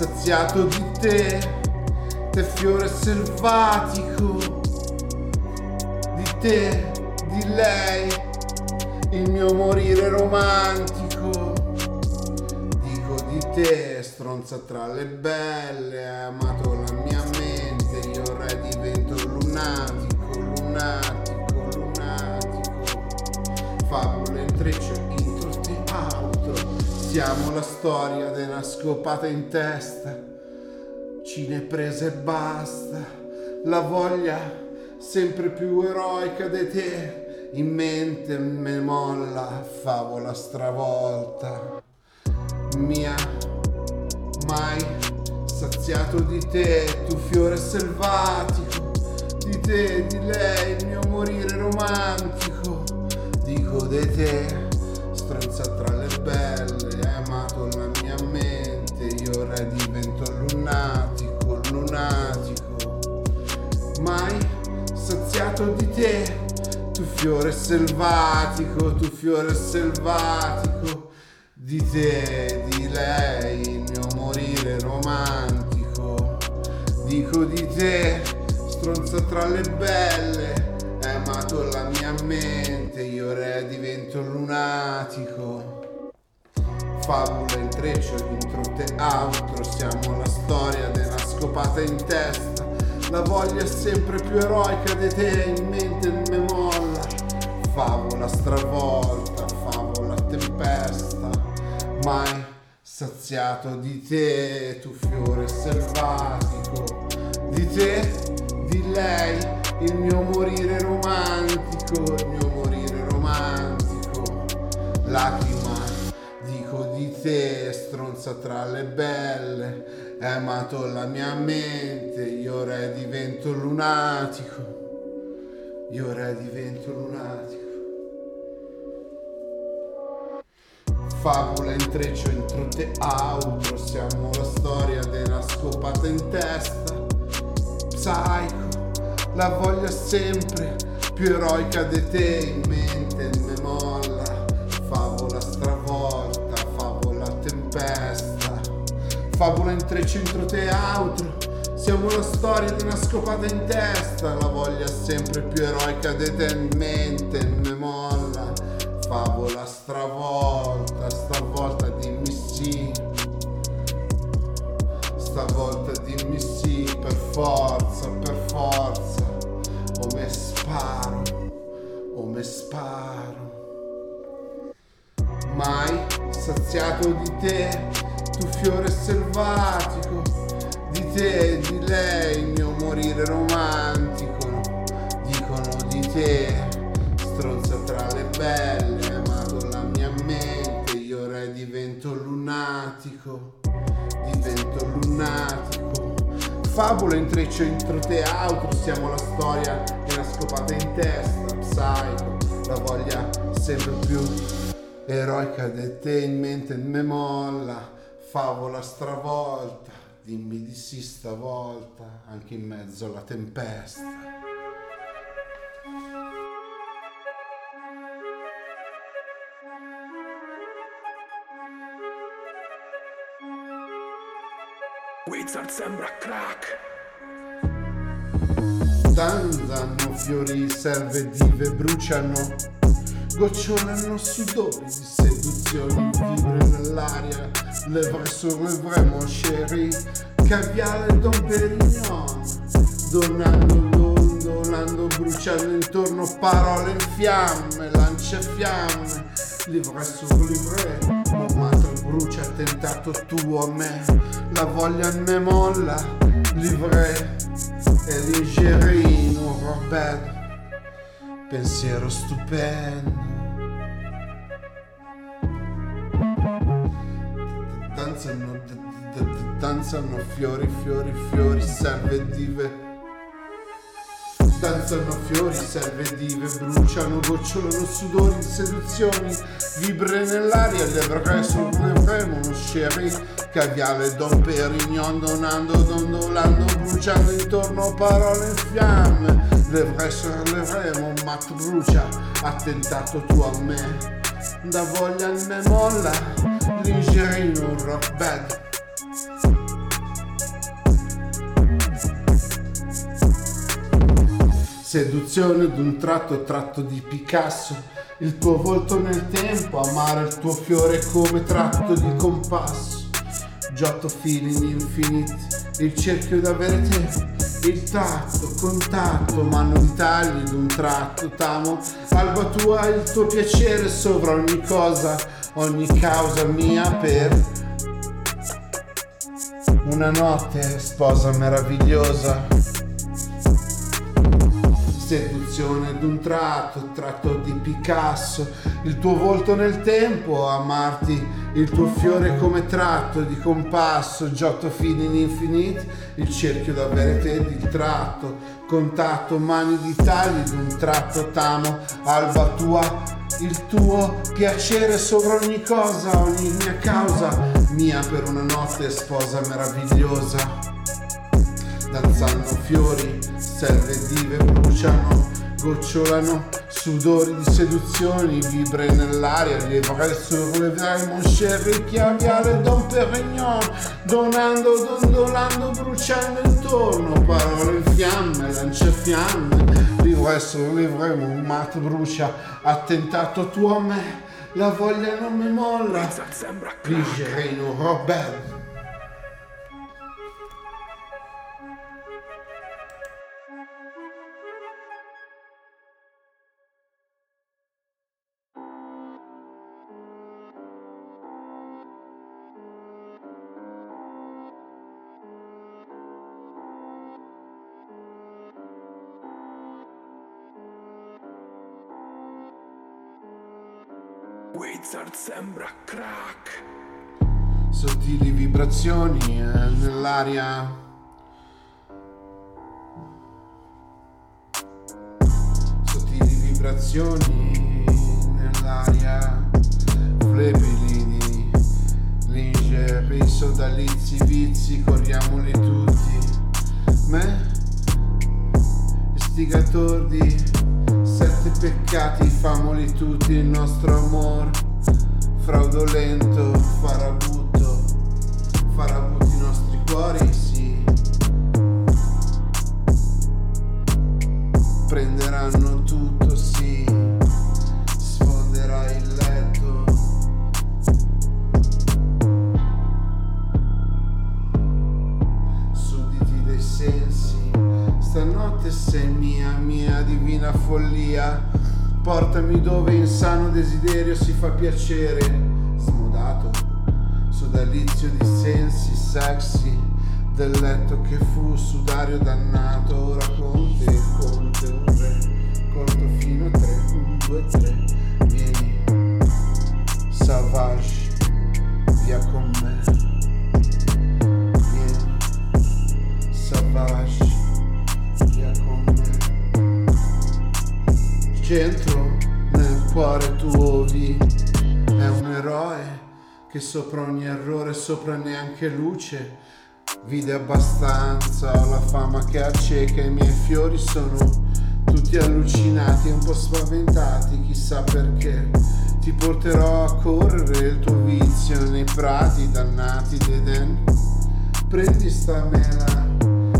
saziato di te, te fiore selvatico, di te, di lei, il mio morire romantico. Dico di te, stronza tra le belle, hai amato la mia mente, io re divento lunatico, lunatico, lunatico. Favole, intreccio. Siamo la storia della scopata in testa. Cine prese e basta. La voglia sempre più eroica di te. In mente me molla, favola stravolta. Mia, mai saziato di te, tu fiore selvatico. Di te, di lei, il mio morire romantico. Dico di te, stronza tra le belle, hai amato la mia mente, io ora divento lunatico, lunatico. Mai saziato di te, tu fiore selvatico, tu fiore selvatico. Di te, di lei, il mio morire romantico. Dico di te, stronza tra le belle, amato la mia mente, io re divento lunatico. Fabula, intreccio, intro te outro, siamo la storia della scopata in testa. La voglia sempre più eroica di te, in mente me molla. Favola stravolta, favola tempesta, mai saziato di te, tu fiore selvatico. Di te, di lei, il mio morire romantico, il mio morire romantico. Lacrima, te, stronza tra le belle, hai amato la mia mente, io re divento lunatico, io re divento lunatico. Favola, intreccio, intro te outro, siamo la storia della scopata in testa. Psycho, la voglia sempre più eroica di te in mente me molla. Favola intreccio, intro te outro. Siamo la storia di una scopata in testa, la voglia sempre più eroica di te in mente me molla. Favola stravolta, stavolta dimmi sì. Stavolta dimmi sì, per forza, per forza. O me sparo, o me sparo. Mai saziato di te, tu fiore selvatico. Di te, di lei, il mio morire romantico. Dicono di te, stronza tra le belle, hai amato la mia mente, io ora divento lunatico, divento lunatico. Favola, intreccio, intro te outro, siamo la storia e la scopata in testa, psycho, la voglia sempre più eroica di te in mente me molla, favola stravolta, dimmi di sì stavolta, anche in mezzo alla tempesta. Wizard sembra crack. Danzano fiori, serve dive bruciano, gocciolano sudori di seduzioni, vibre nell'aria, levre sur levre mon chéri, caviale Don Perignon, donando, dondolando, bruciando intorno parole in fiamme, lanciafiamme, livre sur livre, mon matto brucia, tentato tu a me, la voglia ne molla, livre e l'ingerino, Robert, pensiero stupendo. Danzano, d- d- danzano fiori, fiori, fiori, serve dive. Danzano fiori, serve dive, bruciano, gocciolano sudori seduzioni, vibre nell'aria, le avrei sollevemo uno sherry, caviale Don Perignon, donando, dondolando, bruciando intorno parole in fiamme, le avrei sollevemo, mat brucia, attentato tu a me, da voglia ne molla, lingerie in un rock bed. Seduzione d'un tratto tratto di Picasso, il tuo volto nel tempo, amare il tuo fiore come tratto di compasso. Giotto feeling infiniti, il cerchio d'avere te, il tatto, contatto, mano di tagli d'un tratto, t'amo, alba tua il tuo piacere sopra ogni cosa, ogni causa mia per una notte, sposa meravigliosa. Seduzione d'un tratto, tratto di Picasso, il tuo volto nel tempo, amarti, il tuo fiore come tratto di compasso, giotto fini in infiniti, il cerchio d'avere te di tratto, contatto, mani di tagli d'un tratto t'amo, alba tua, il tuo piacere sopra ogni cosa, ogni mia causa, mia per una notte sposa meravigliosa. Danzando fiori, selve dive bruciano, gocciolano, sudori di seduzioni, vibre nell'aria, le sur le Diamond Sherry, chiaviale Don Perignon, donando, dondolando, bruciando intorno, parole in fiamme, lanciafiamme, l'ivresse, livremo, un mat brucia, attentato tu a me, la voglia non mi molla, Rigerino Robert. Wizard sembra crack. Sottili vibrazioni eh, nell'aria. Sottili vibrazioni nell'aria. Flebili lingerie, sodalizi, vizi, corriamoli tutti. Me, istigator sette peccati, famoli tutti il nostro amor, fraudolento, farabutto, farabutti i nostri cuori, sì. Prenderanno tutto, desiderio si fa piacere. Smodato, sodalizio di sensi sexy. Del letto che fu sudario dannato. Ora conte, conte un re. Conto fino a tre, un, due, tre. Vieni, savage, via con me. Vieni, savage. centro, nel cuore tuo vi è un eroe che sopra ogni errore, sopra neanche luce, vide abbastanza, ho la fama che acceca, i miei fiori sono tutti allucinati, un po' spaventati, chissà perché. Ti porterò a correre il tuo vizio nei prati dannati d'Eden. Prendi sta mela,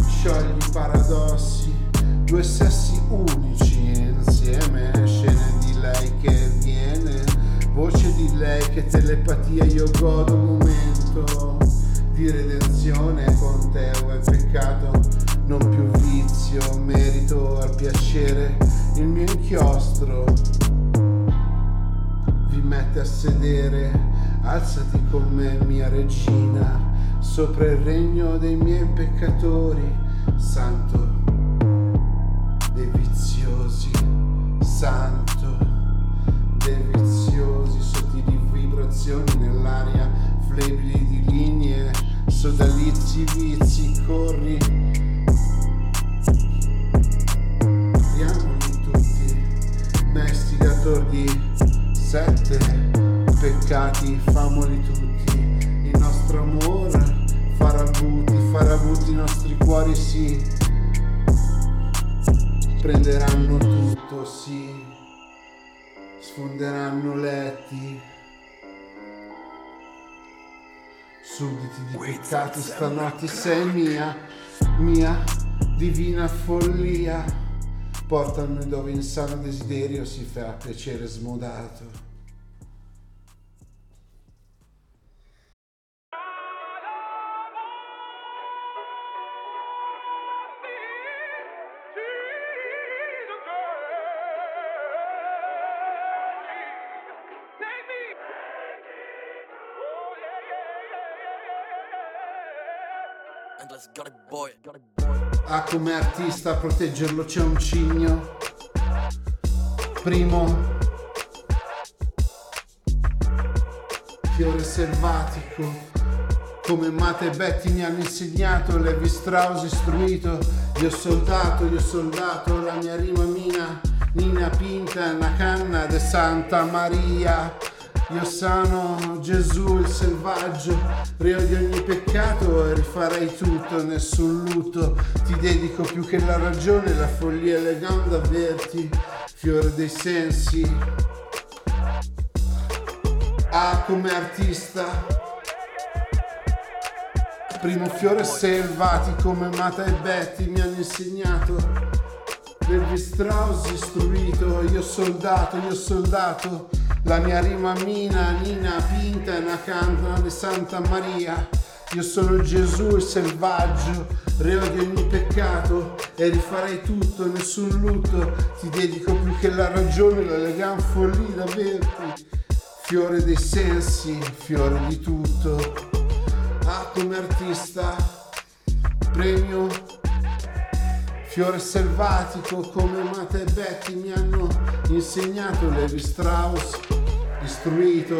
sciogli i paradossi, due sessi unici insieme, voce di lei che telepatia io godo un momento di redenzione con te o è peccato, non più vizio, merito al piacere, il mio inchiostro vi mette a sedere, alzati con me mia regina, sopra il regno dei miei peccatori, santo dei viziosi santo, sottili vibrazioni nell'aria, flebili di linee, sodalizi, vizi, corri. Diamoli tutti, mestigator di sette peccati, famoli tutti, il nostro amore, farabuti, farabuti i nostri cuori, sì. Prenderanno tutto, sì, sfonderanno letti, Sudditi di peccato stanotte sei mia, mia divina follia. Portami dove in sano desiderio si fa piacere smodato. Ah, come artista a proteggerlo c'è un cigno. Primo. Fiore selvatico. Come Mate e Betty mi hanno insegnato, Levi Strauss istruito. Io soldato, io soldato, la mia rima mina. Nina Pinta, una canna de Santa Maria. Io sono Gesù il selvaggio, reo di ogni peccato e rifarei tutto, nessun lutto. Ti dedico più che la ragione, la follia elegante avverti, fiore dei sensi. Ah, come artista, primo fiore selvati come Mata e Betty mi hanno insegnato. Levi Strauss istruito, io soldato, io soldato la mia rima mina, Nina, Pinta, una canta di Santa Maria. Io sono Gesù il selvaggio, reo di ogni peccato e rifarei tutto, nessun lutto. Ti dedico più che la ragione, l'elegante follia d'averti. Fiore dei sensi, fiore di tutto. Ah, come artista, premio Fiore selvatico come Mata e Betty mi hanno insegnato Levi Strauss, istruito.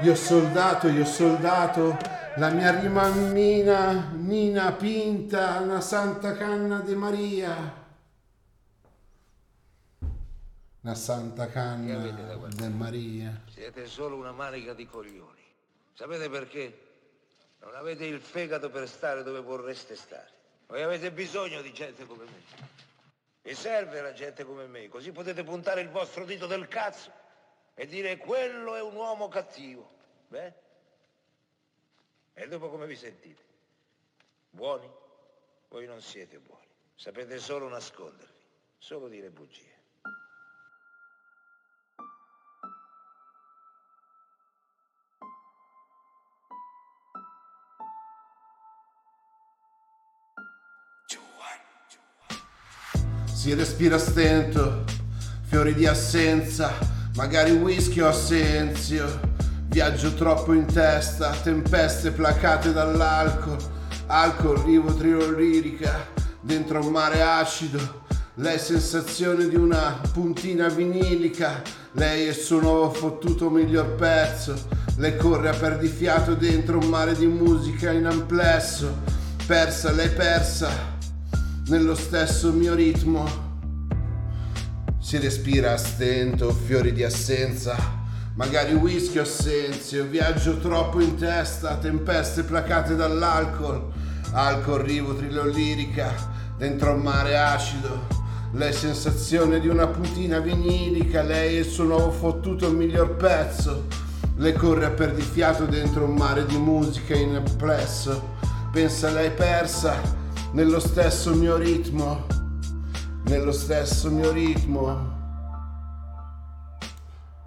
Io soldato, io soldato, la mia rima mina, Nina Pinta, una santa canna di Maria. Una santa canna di Maria. Siete solo una manica di coglioni. Sapete perché? Non avete il fegato per stare dove vorreste stare. Voi avete bisogno di gente come me. Vi serve la gente come me, così potete puntare il vostro dito del cazzo e dire quello è un uomo cattivo. Beh? E dopo come vi sentite? Buoni? Voi non siete buoni. Sapete solo nascondervi, solo dire bugie. Si respira stento, fiori di assenza, magari whisky o assenzio. Viaggio troppo in testa, tempeste placate dall'alcol, alcol, rivo lirica, dentro un mare acido. Lei sensazione di una puntina vinilica, lei è il suo nuovo fottuto miglior pezzo. Lei corre a perdifiato dentro un mare di musica in amplesso. Persa, lei persa nello stesso mio ritmo. Si respira a stento, fiori di assenza, magari whisky o assenzio, viaggio troppo in testa, tempeste placate dall'alcol, alcol, rivo, trilo lirica, dentro un mare acido. Lei sensazione di una putina vinilica, lei è il suo nuovo fottuto miglior pezzo. Le corre a perdifiato dentro un mare di musica in amplesso. Pensa lei persa nello stesso mio ritmo, nello stesso mio ritmo.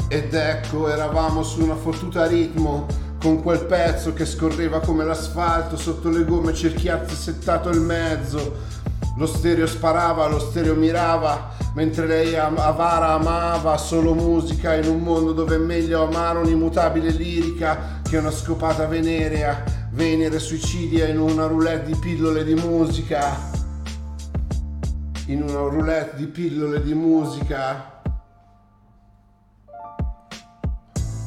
Ed ecco, eravamo su una fottuta ritmo, con quel pezzo che scorreva come l'asfalto sotto le gomme cerchiazze settato il mezzo. Lo stereo sparava, lo stereo mirava, mentre lei avara amava solo musica in un mondo dove è meglio amare un'immutabile lirica che una scopata venerea Venere suicidia in una roulette di pillole di musica. In una roulette di pillole di musica.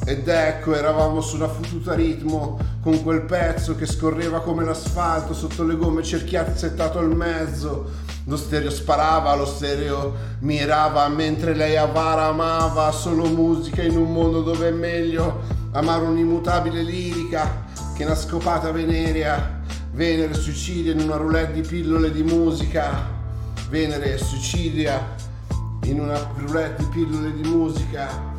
Ed ecco, eravamo su una fottuta ritmo, con quel pezzo che scorreva come l'asfalto sotto le gomme cerchiate settato al mezzo. Lo stereo sparava, lo stereo mirava, mentre lei avara amava solo musica in un mondo dove è meglio amare un'immutabile lirica che una scopata venerea, Venere suicidia in una roulette di pillole di musica, Venere suicidia in una roulette di pillole di musica.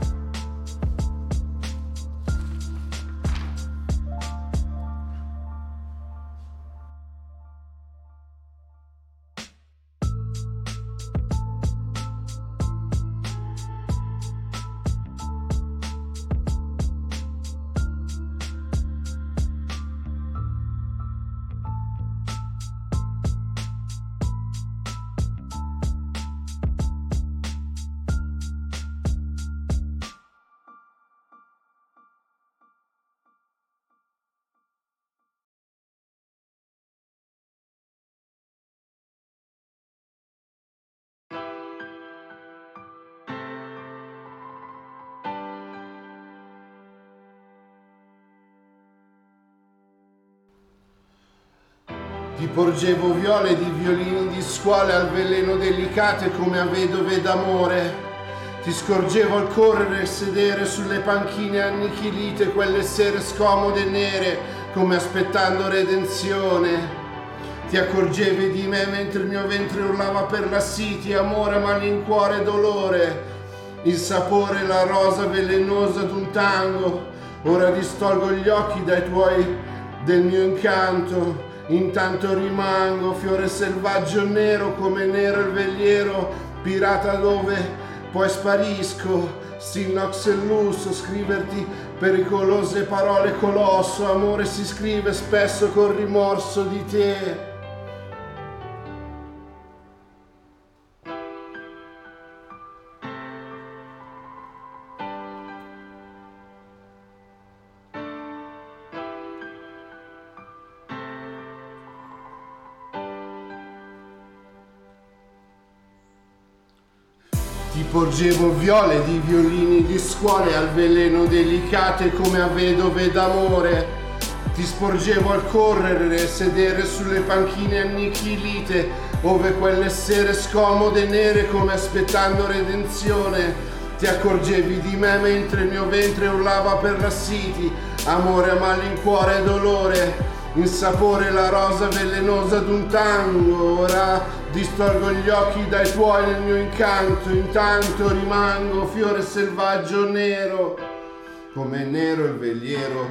Ti porgevo viole di violini di scuola al veleno delicate come a vedove d'amore. Ti scorgevo al correre e sedere sulle panchine annichilite, quelle sere scomode e nere, come aspettando redenzione. Ti accorgevi di me mentre il mio ventre urlava per la siti, amore, malincuore e dolore. Il sapore, la rosa velenosa d'un tango. Ora distolgo gli occhi dai tuoi, del mio incanto. Intanto rimango fiore selvaggio nero come nero il vegliero, pirata dove poi sparisco. Sinox e lusso, scriverti pericolose parole colosso, amore si scrive spesso col rimorso di te. Ti porgevo viole di violini di scuole al veleno delicate come a vedove d'amore. Ti sporgevo al correre e sedere sulle panchine annichilite, ove quelle sere scomode nere come aspettando redenzione. Ti accorgevi di me mentre il mio ventre urlava per lassiti, amore a malincuore e dolore. Il sapore la rosa velenosa d'un tango, ora distolgo gli occhi dai tuoi nel mio incanto, intanto rimango fiore selvaggio nero, come nero il vegliero,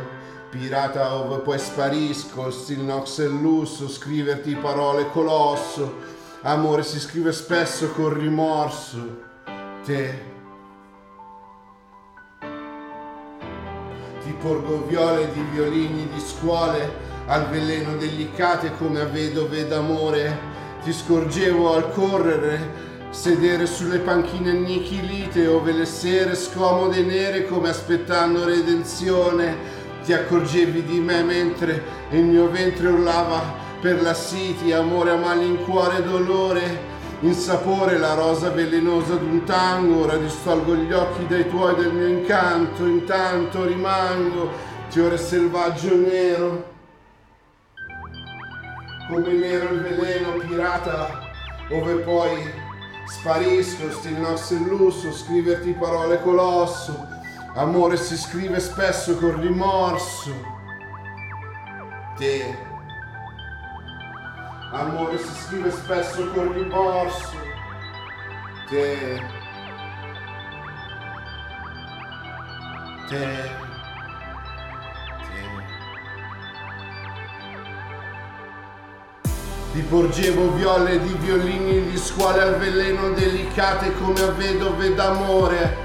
pirata ove poi sparisco, stil nox e lusso, scriverti parole colosso, amore si scrive spesso con rimorso, te. Ti porgo viole di violini di scuole, al veleno delicate come a vedove d'amore. Ti scorgevo al correre, sedere sulle panchine annichilite, ove le sere scomode nere come aspettando redenzione. Ti accorgevi di me mentre il mio ventre urlava per la siti, amore a malincuore e dolore. In sapore la rosa velenosa d'un tango, ora distolgo gli occhi dai tuoi del mio incanto, intanto rimango, fiore selvaggio nero come nero il veleno pirata, ove poi sparisco, stil nostro lusso, scriverti parole colosso, amore si scrive spesso con rimorso, te, amore si scrive spesso con rimorso, te, te. Ti porgevo viole di violini di scuole al veleno delicate come a vedove d'amore.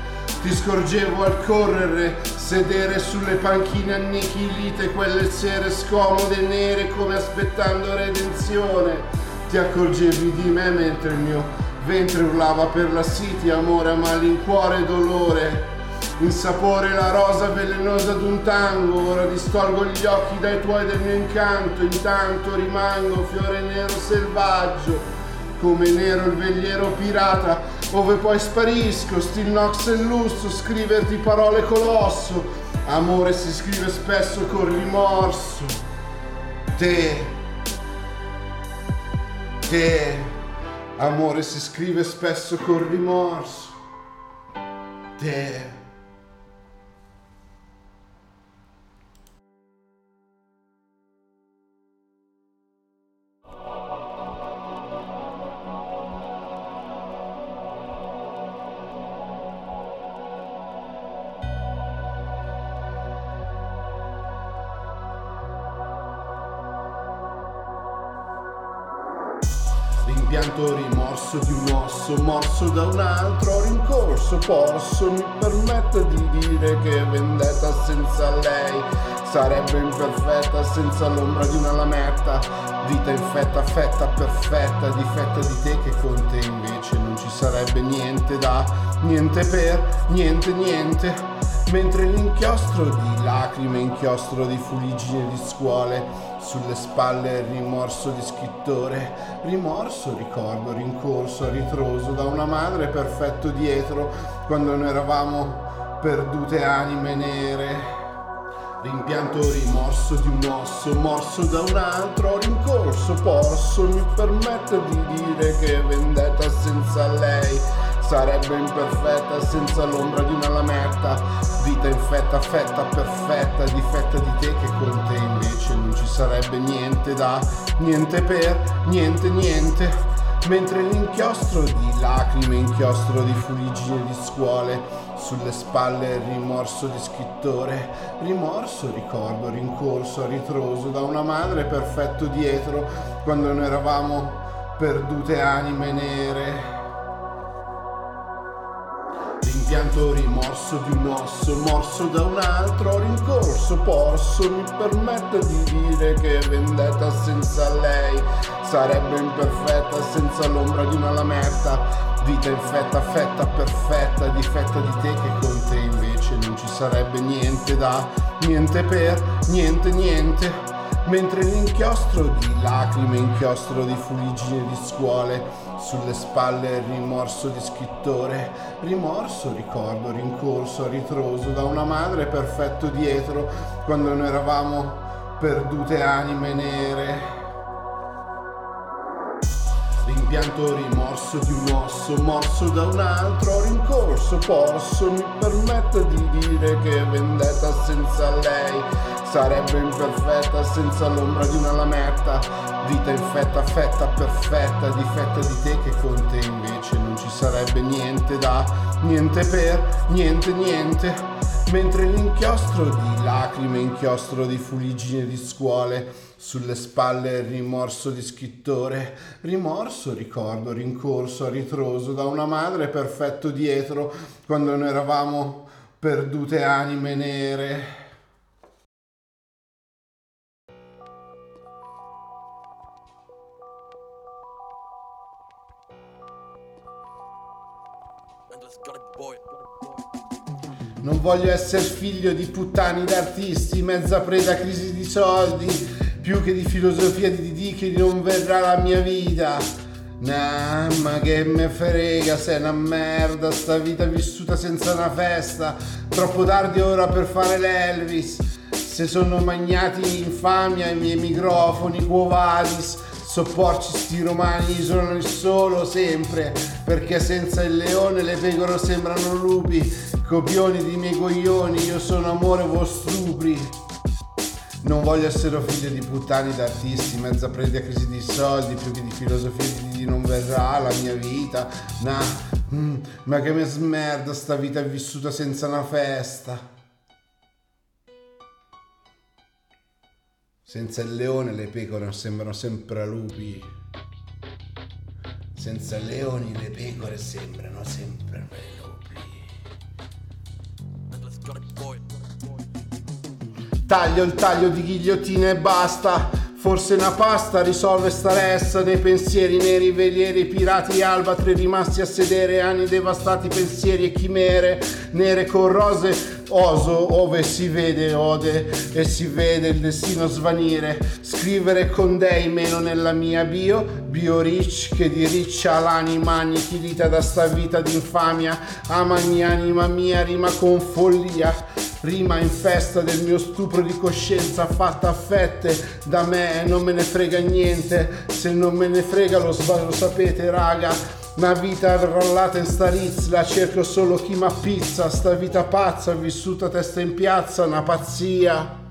Ti scorgevo al correre, sedere sulle panchine annichilite, quelle sere scomode nere come aspettando redenzione. Ti accorgevi di me mentre il mio ventre urlava per la siti, amore a malincuore e dolore. Il sapore la rosa velenosa d'un tango, ora distolgo gli occhi dai tuoi del mio incanto, intanto rimango fiore nero selvaggio, come nero il vegliero pirata, ove poi sparisco, stil nox e lusso, scriverti parole colosso, amore si scrive spesso con rimorso, te, te, amore si scrive spesso con rimorso, te. Osso, morso da un altro rincorso, posso mi permetto di dire che vendetta senza lei sarebbe imperfetta senza l'ombra di una lametta, vita infetta, fetta perfetta, difetta di te che con te invece non ci sarebbe niente da, niente per, niente niente. Mentre l'inchiostro di lacrime, inchiostro di fuligine di scuole, sulle spalle il rimorso di scrittore, rimorso, ricordo, rincorso, a ritroso da una madre perfetto dietro quando noi eravamo perdute anime nere. Rimpianto rimorso di un osso, morso da un altro, rincorso, posso, mi permetto di dire che vendetta senza lei sarebbe imperfetta senza l'ombra di una lametta. Vita infetta, fetta perfetta, difetta di te che con te invece non ci sarebbe niente da, niente per, niente, niente. Mentre l'inchiostro di lacrime, inchiostro di fuligine di scuole, sulle spalle il rimorso di scrittore, rimorso, ricordo, rincorso, a ritroso da una madre perfetto dietro, quando noi eravamo perdute anime nere rimpianto rimorso di un osso, morso da un altro, rincorso, posso, mi permetto di dire che vendetta senza lei. Sarebbe imperfetta senza l'ombra di una lametta. Vita infetta, fetta, perfetta, difetta di te che con te invece non ci sarebbe niente da, niente per, niente, niente. Mentre l'inchiostro di lacrime, inchiostro di fuligine di scuole, sulle spalle il rimorso di scrittore, rimorso, ricordo, rincorso, a ritroso da una madre perfetto dietro, quando noi eravamo perdute anime nere. Rimpianto rimorso di un osso, morso da un altro, rincorso, posso, mi permetto di dire che vendetta senza lei sarebbe imperfetta senza l'ombra di una lametta. Vita infetta, fetta, perfetta, difetta di te che con te invece non ci sarebbe niente da, niente per, niente, niente. Mentre l'inchiostro di lacrime, inchiostro di fuligine di scuole, sulle spalle il rimorso di scrittore, rimorso, ricordo, rincorso, ritroso da una madre perfetto dietro, quando noi eravamo perdute anime nere. Voglio essere figlio di puttani d'artisti, mezza preda crisi di soldi, più che di filosofia di Didi che non verrà la mia vita. Nah, ma che me frega, sei una merda, sta vita vissuta senza una festa. Troppo tardi ora per fare l'Elvis. Se sono magnati infamia i miei microfoni, quo vadis Sopporci sti romani sono il solo sempre, perché senza il leone le pecore sembrano lupi, copioni di miei coglioni, io sono amore vostupri. Non voglio essere figlio di puttani d'artisti, mezza preda crisi di soldi, più che di filosofia di non verrà la mia vita. Nah, mm, ma che me smerda sta vita vissuta senza una festa. Senza il leone le pecore sembrano sempre lupi. Senza leoni le pecore sembrano sempre lupi. Taglio il taglio di ghigliottina e basta. Forse una pasta risolve sta ressa. Dei pensieri neri, velieri, pirati, albatri rimasti a sedere, anni devastati, pensieri e chimere, nere con rose oso ove si vede ode e si vede il destino svanire. Scrivere con dei meno nella mia bio. Bio rich che di riccia l'anima annichilita da sta vita d'infamia. Amami anima mia rima con follia rima in festa del mio stupro di coscienza fatta a fette. Da me e non me ne frega niente. Se non me ne frega lo, lo sapete raga. Una vita arrollata in sta rizla, cerco solo chi m'appizza, sta vita pazza, vissuta testa in piazza, una pazzia.